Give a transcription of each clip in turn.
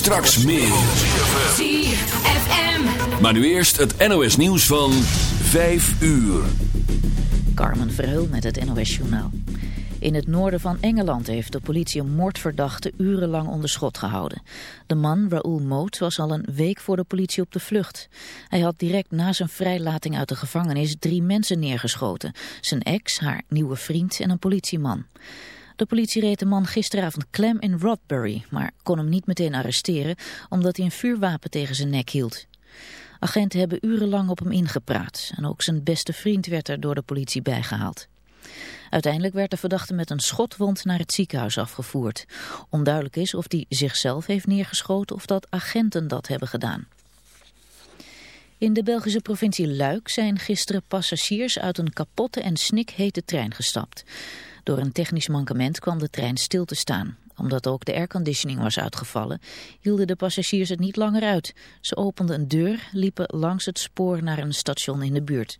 Straks meer. ZFM. Maar nu eerst het NOS nieuws van 5 uur. Carmen Verheul met het NOS Journaal. In het noorden van Engeland heeft de politie een moordverdachte urenlang onder schot gehouden. De man, Raoul Moot, was al een week voor de politie op de vlucht. Hij had direct na zijn vrijlating uit de gevangenis drie mensen neergeschoten. Zijn ex, haar nieuwe vriend en een politieman. De politie reed de man gisteravond klem in Rodbury, maar kon hem niet meteen arresteren omdat hij een vuurwapen tegen zijn nek hield. Agenten hebben urenlang op hem ingepraat en ook zijn beste vriend werd er door de politie bijgehaald. Uiteindelijk werd de verdachte met een schotwond naar het ziekenhuis afgevoerd. Onduidelijk is of hij zichzelf heeft neergeschoten of dat agenten dat hebben gedaan. In de Belgische provincie Luik zijn gisteren passagiers uit een kapotte en snikhete trein gestapt. Door een technisch mankement kwam de trein stil te staan. Omdat ook de airconditioning was uitgevallen, hielden de passagiers het niet langer uit. Ze openden een deur, liepen langs het spoor naar een station in de buurt.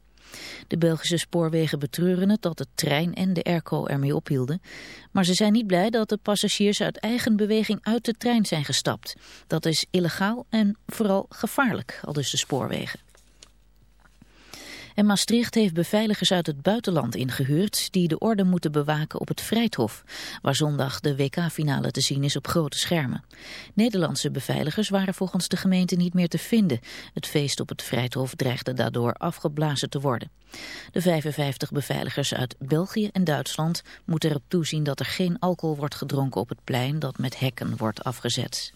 De Belgische spoorwegen betreuren het dat de trein en de airco ermee ophielden. Maar ze zijn niet blij dat de passagiers uit eigen beweging uit de trein zijn gestapt. Dat is illegaal en vooral gevaarlijk, al dus de spoorwegen. En Maastricht heeft beveiligers uit het buitenland ingehuurd die de orde moeten bewaken op het Vrijthof, waar zondag de WK-finale te zien is op grote schermen. Nederlandse beveiligers waren volgens de gemeente niet meer te vinden. Het feest op het Vrijthof dreigde daardoor afgeblazen te worden. De 55 beveiligers uit België en Duitsland moeten erop toezien dat er geen alcohol wordt gedronken op het plein dat met hekken wordt afgezet.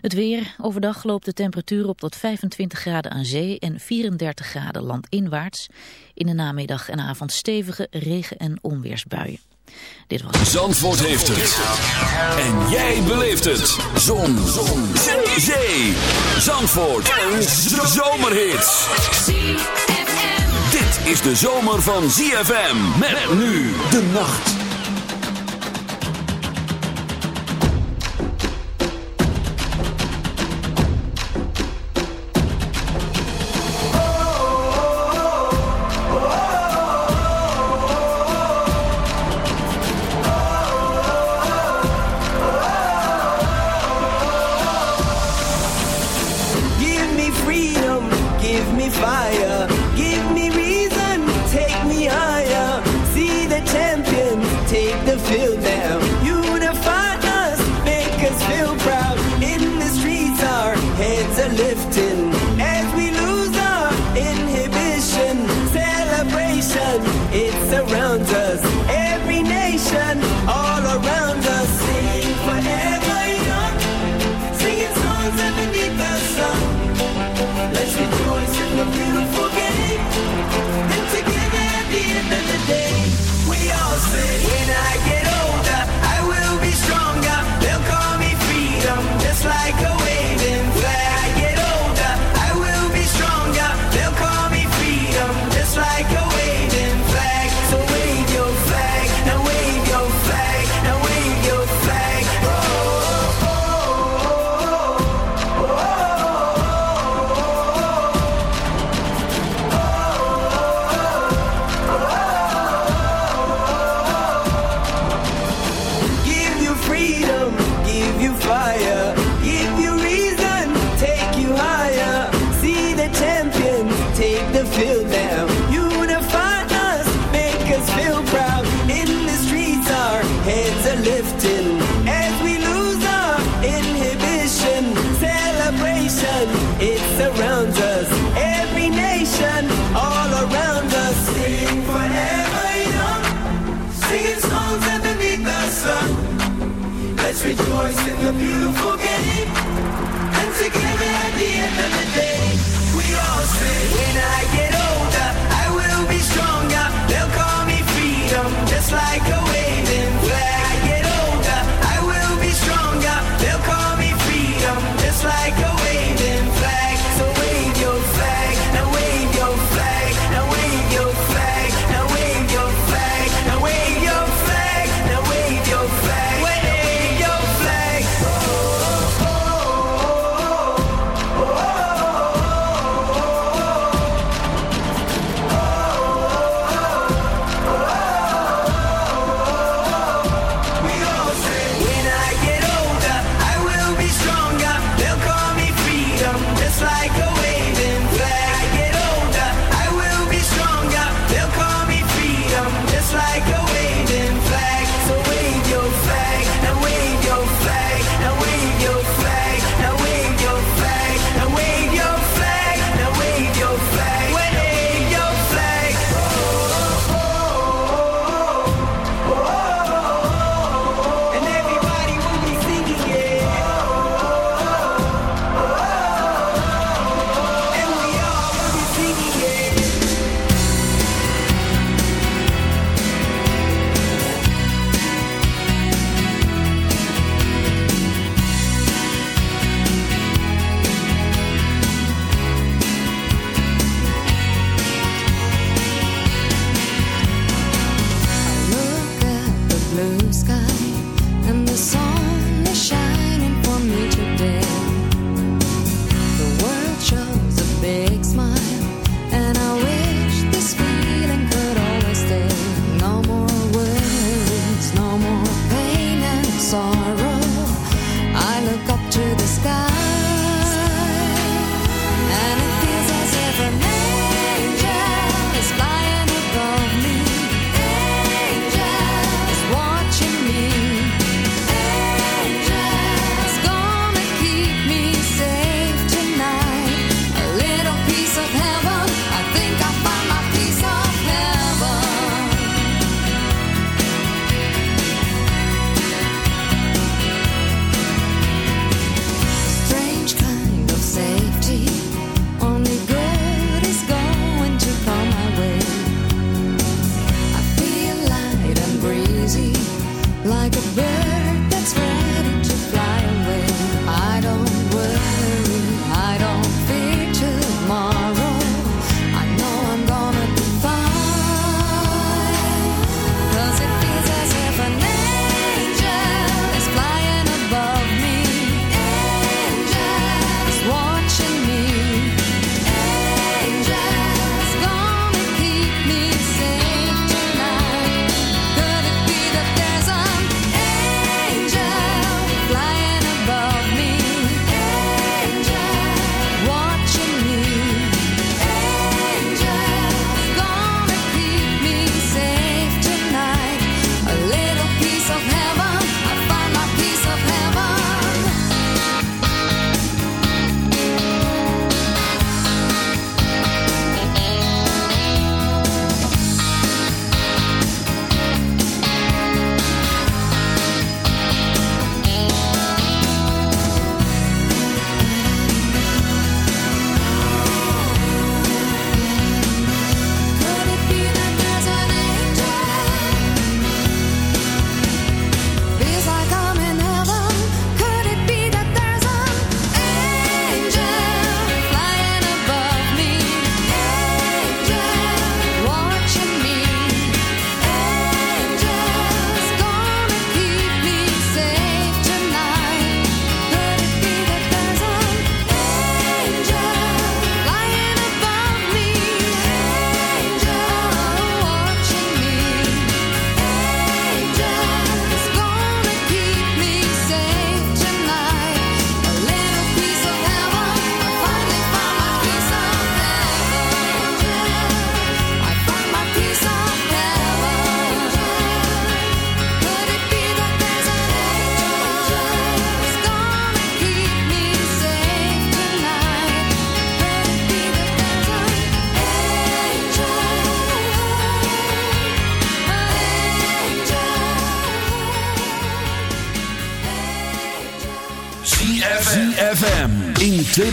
Het weer. Overdag loopt de temperatuur op tot 25 graden aan zee en 34 graden landinwaarts. In de namiddag en avond stevige regen- en onweersbuien. Dit was Zandvoort heeft het. En jij beleeft het. Zon. Zon. Zee. Zee. Zandvoort. Een zomerhit. Dit is de zomer van ZFM. Met nu de nacht. remember the day we all said, when I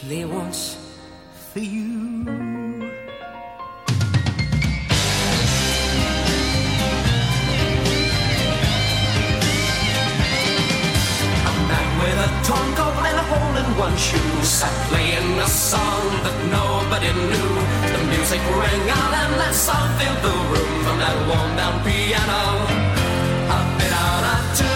Play once for you. A man with a torn coat and a hole in one shoe sat playing a song that nobody knew. The music rang out and that song filled the room from that worn down piano. A bit out of tune.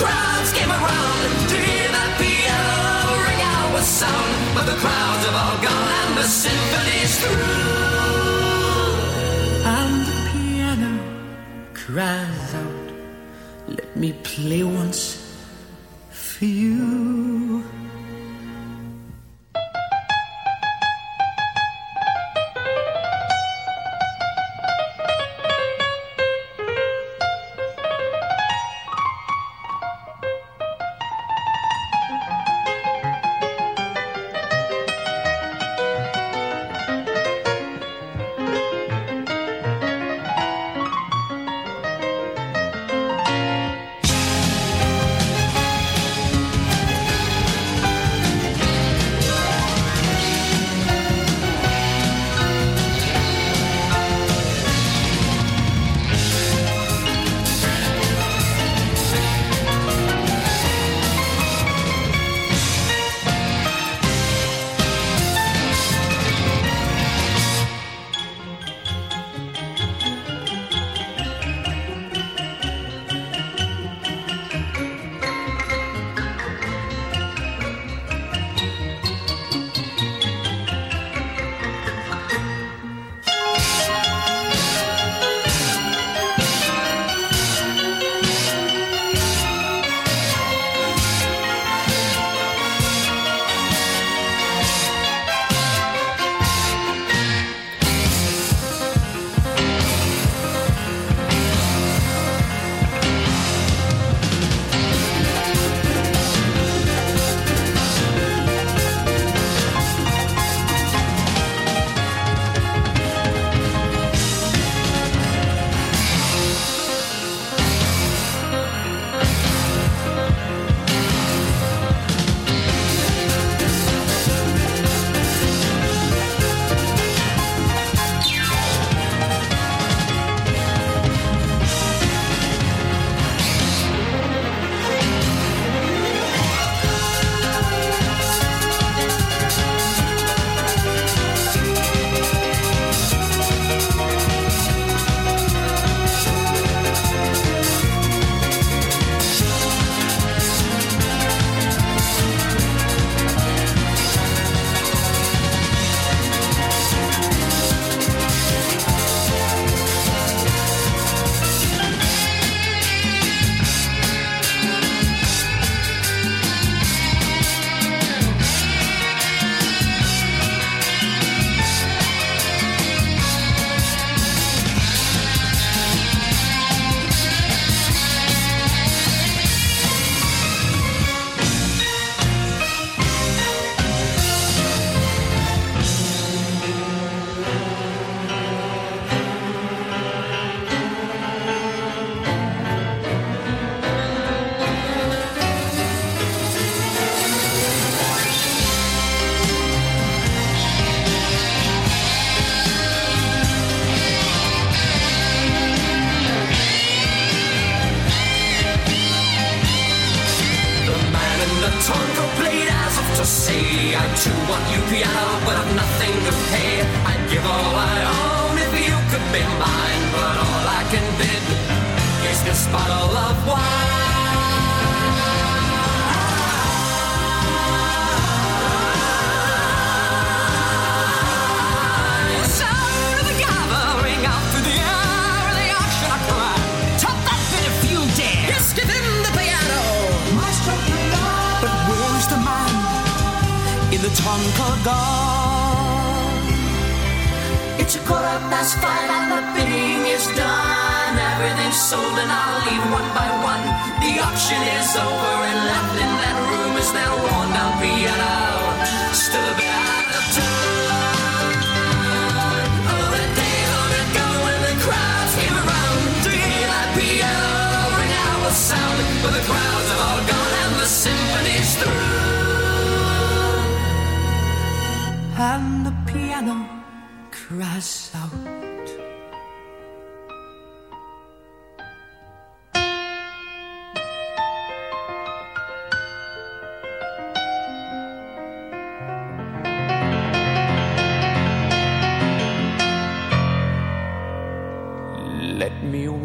Crowds came around to hear that piano ring out with sound. But the crowds have all gone and the symphony's through. And the piano cries out, let me play once for you.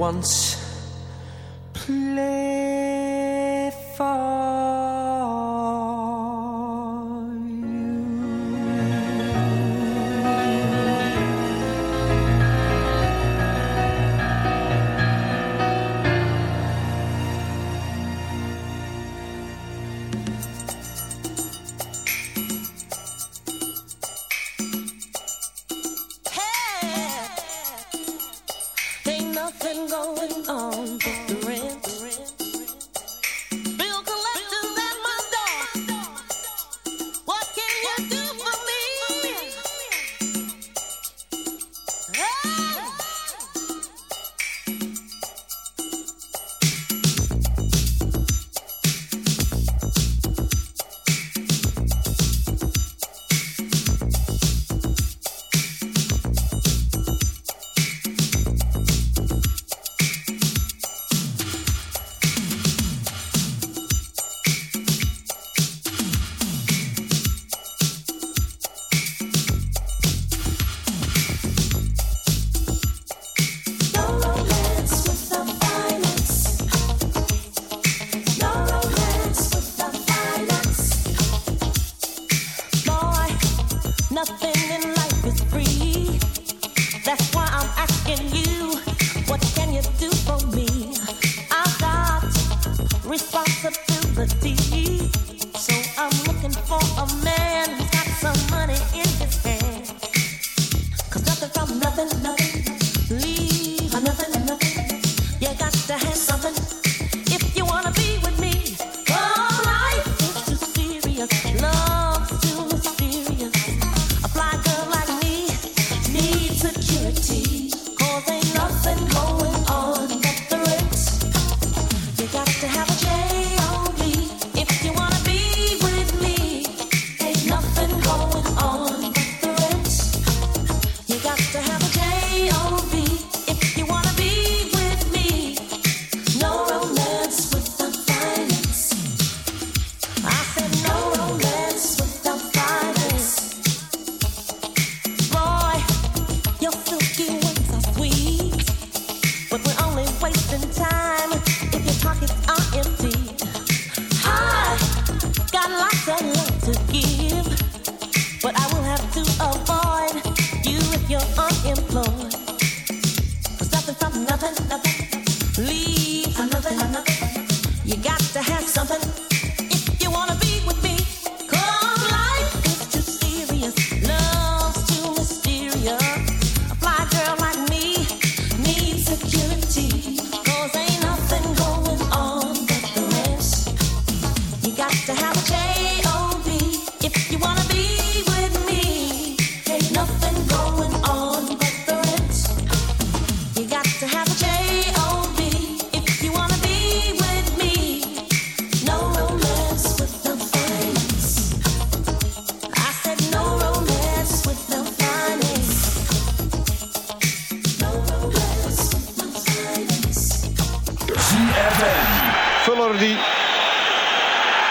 once played.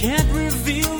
can't reveal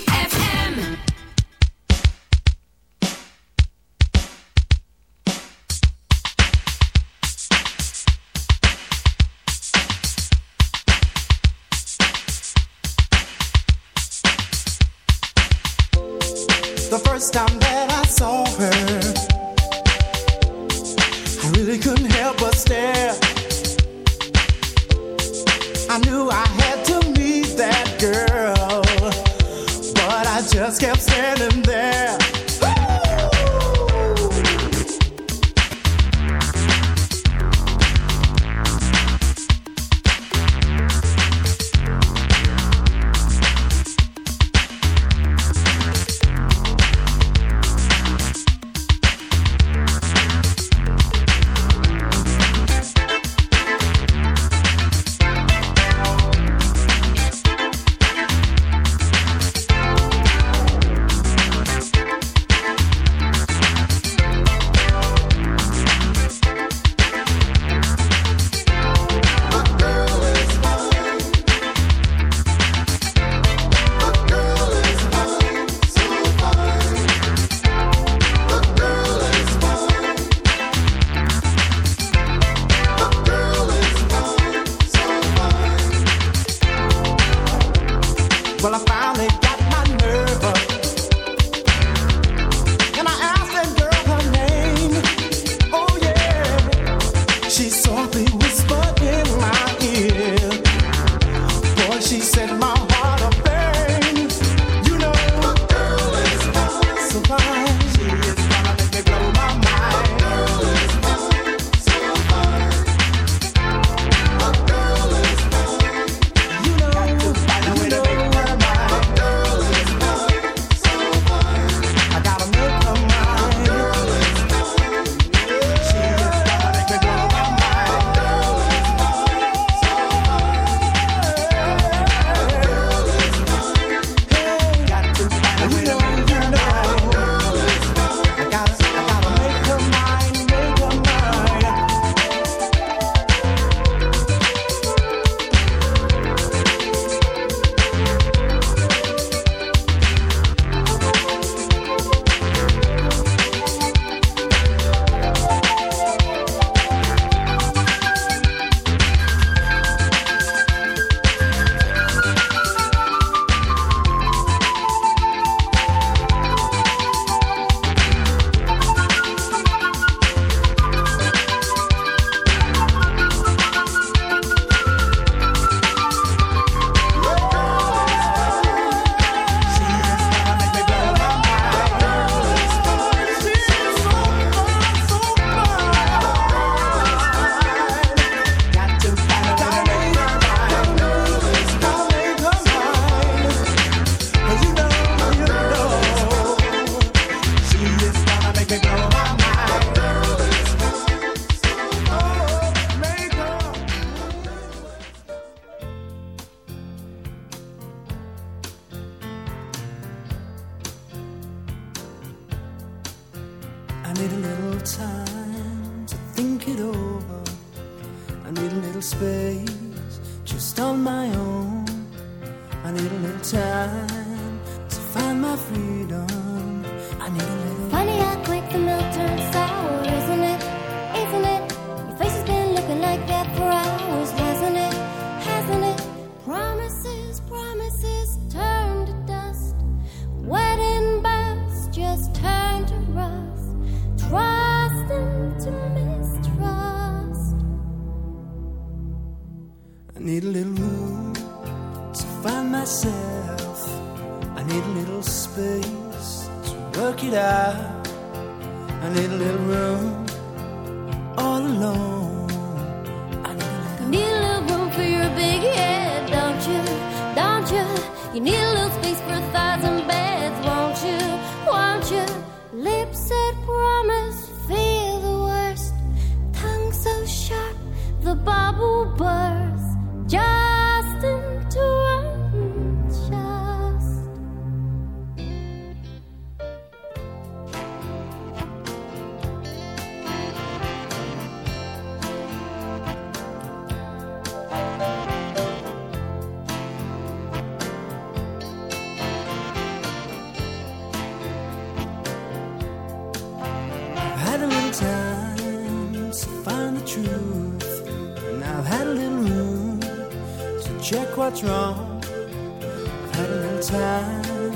times to find the truth. And I've had a little room to check what's wrong. I've had a little time,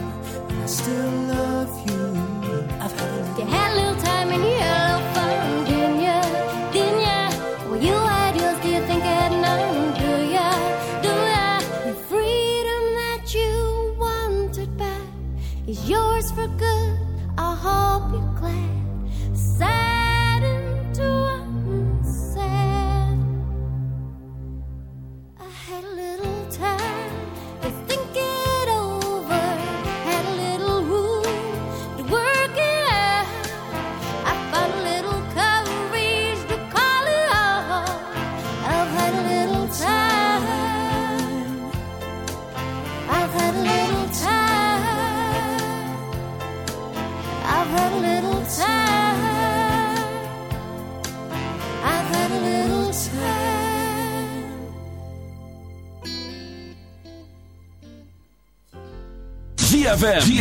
and I still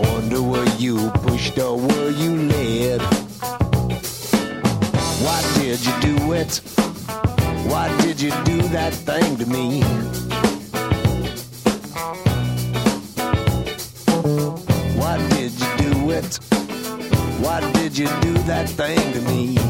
wonder where you pushed or where you led? Why did you do it? Why did you do that thing to me? Why did you do it? Why did you do that thing to me?